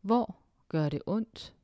Hvor gør det ondt?